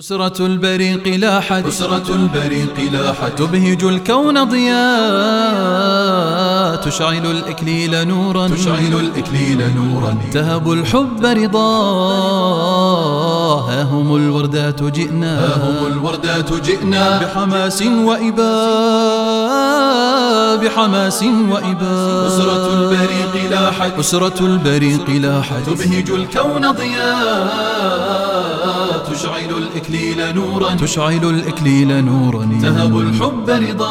أسرة البريق لاحت أسرة البريق لاحت تبهج الكون ضياء تشعل الإكليل نورا. تشعل الإكليل نورا. تهب الحب رضا ها هم الوردات جئنا. ها هم الوردات جئنا. بحماس وإباء بحماس وإباء. أسرة البريق لاحت أسرة البريق لاحت تبهج الكون ضياء. تشعل الإكليل نورا. تشعل الإكليل نورا. تهب الحب رضا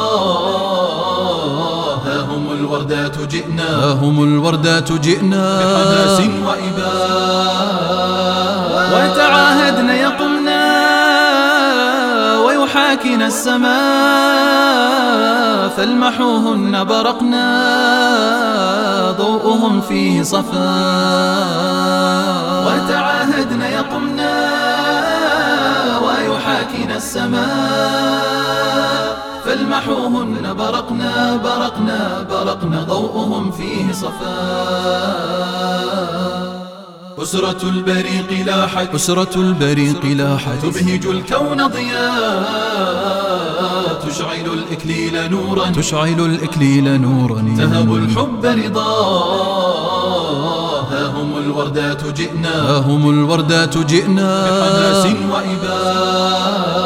ها هم الوردات جئنا. ها هم الوردات جئنا. بحماس وإباء. وتعاهدنا يقمنا ويحاكنا السماء. فالمحوهن برقنا ضوءهم فيه صفاء ويحاكينا السماء. فالمحوهن برقنا برقنا برقنا ضوءهم فيه صفاء أسرة البريق لاحت أسرة البريق لاحت تبهج الكون ضياء. تشعل الإكليل نورا. تشعل الإكليل نورا. تهب الحب رضا. الوردات جئنا ها هم الوردات جئنا بحماس وإباء.